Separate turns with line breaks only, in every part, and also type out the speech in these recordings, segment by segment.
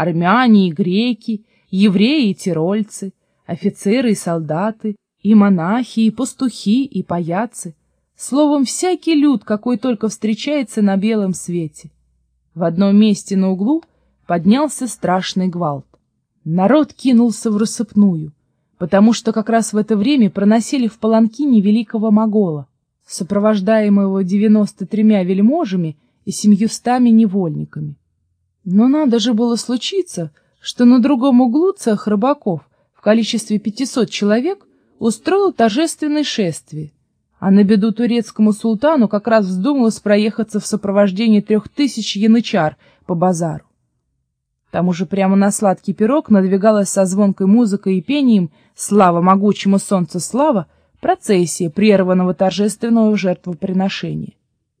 армяне и греки, евреи и тирольцы, офицеры и солдаты, и монахи, и пастухи, и паяцы. Словом, всякий люд, какой только встречается на белом свете. В одном месте на углу поднялся страшный гвалт. Народ кинулся в рассыпную, потому что как раз в это время проносили в паланкине великого могола, сопровождаемого девяносто тремя вельможами и семьюстами невольниками. Но надо же было случиться, что на другом углу цех рыбаков в количестве пятисот человек устроил торжественное шествие, а на беду турецкому султану как раз вздумалось проехаться в сопровождении трех тысяч янычар по базару. Там уже прямо на сладкий пирог надвигалась со звонкой музыкой и пением «Слава могучему солнцу, слава!» процессия прерванного торжественного жертвоприношения.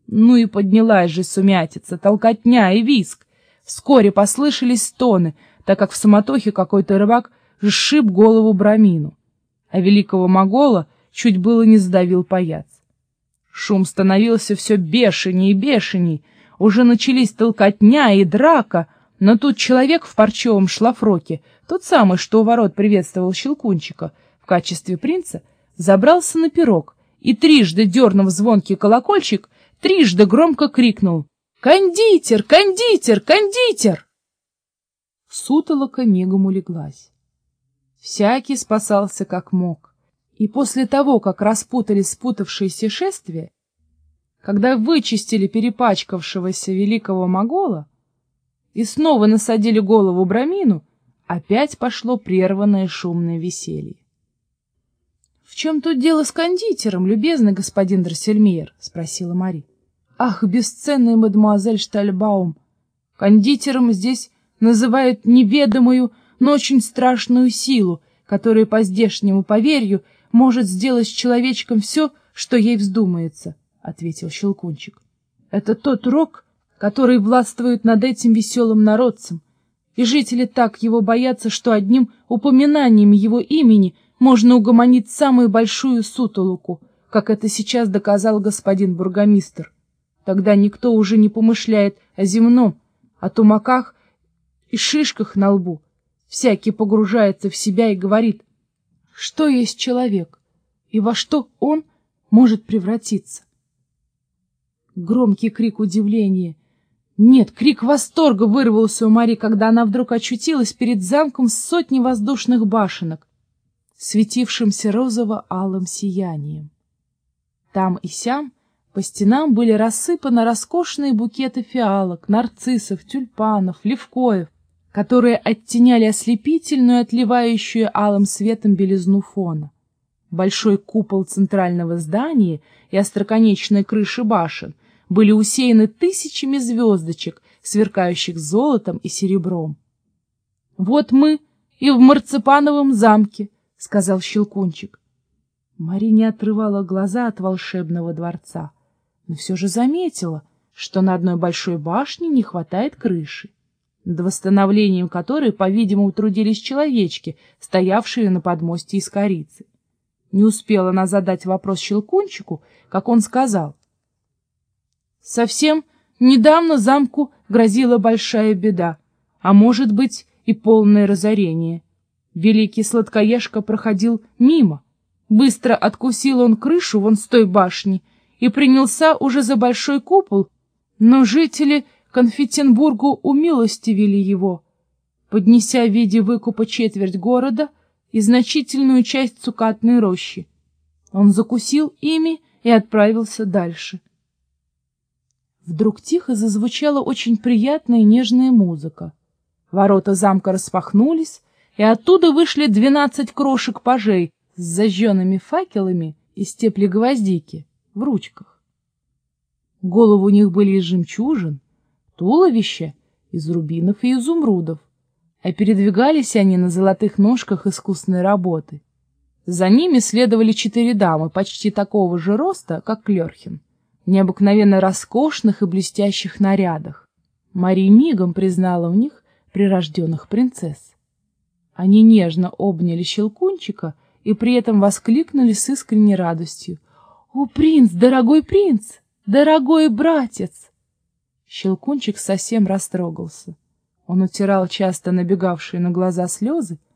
Ну и поднялась же сумятица, толкотня и виск. Вскоре послышались стоны, так как в суматохе какой-то рыбак сшиб голову Брамину, а великого могола чуть было не задавил паяц. Шум становился все бешеней и бешеней, уже начались толкотня и драка, но тут человек в парчевом шлафроке, тот самый, что у ворот приветствовал Щелкунчика в качестве принца, забрался на пирог и, трижды дернув звонкий колокольчик, трижды громко крикнул «Кондитер! Кондитер! Кондитер!» Сутолока мигом улеглась. Всякий спасался как мог. И после того, как распутали спутавшиеся шествия, когда вычистили перепачкавшегося великого могола и снова насадили голову Брамину, опять пошло прерванное шумное веселье. — В чем тут дело с кондитером, любезный господин Дроссельмейер? — спросила Мари. — Ах, бесценная мадемуазель Штальбаум! Кондитером здесь называют неведомую, но очень страшную силу, которая по здешнему поверью может сделать с человечком все, что ей вздумается, — ответил Щелкунчик. — Это тот рок, который властвует над этим веселым народцем, и жители так его боятся, что одним упоминанием его имени можно угомонить самую большую сутолоку, как это сейчас доказал господин бургомистр. Тогда никто уже не помышляет о земном, о тумаках и шишках на лбу. Всякий погружается в себя и говорит, что есть человек и во что он может превратиться. Громкий крик удивления. Нет, крик восторга вырвался у Мари, когда она вдруг очутилась перед замком с сотней воздушных башенок, светившимся розово-алым сиянием. Там и сям по стенам были рассыпаны роскошные букеты фиалок, нарциссов, тюльпанов, левкоев, которые оттеняли ослепительную, отливающую алым светом белизну фона. Большой купол центрального здания и остроконечные крыши башен были усеяны тысячами звездочек, сверкающих золотом и серебром. — Вот мы и в Марципановом замке, — сказал Щелкунчик. Мари не отрывала глаза от волшебного дворца но все же заметила, что на одной большой башне не хватает крыши, над восстановлением которой, по-видимому, трудились человечки, стоявшие на подмосте из корицы. Не успела она задать вопрос Щелкунчику, как он сказал. «Совсем недавно замку грозила большая беда, а может быть и полное разорение. Великий сладкоежка проходил мимо. Быстро откусил он крышу вон с той башни и принялся уже за большой купол, но жители Конфетенбургу умилостивили его, поднеся в виде выкупа четверть города и значительную часть цукатной рощи. Он закусил ими и отправился дальше. Вдруг тихо зазвучала очень приятная и нежная музыка. Ворота замка распахнулись, и оттуда вышли двенадцать крошек-пажей с зажженными факелами из тепли гвоздики в ручках. Головы у них были из жемчужин, туловище из рубинов и изумрудов, а передвигались они на золотых ножках искусной работы. За ними следовали четыре дамы почти такого же роста, как Клерхин, в необыкновенно роскошных и блестящих нарядах. Мария мигом признала в них прирожденных принцесс. Они нежно обняли Щелкунчика и при этом воскликнули с искренней радостью — «О, принц, дорогой принц, дорогой братец!» Щелкунчик совсем растрогался. Он утирал часто набегавшие на глаза слезы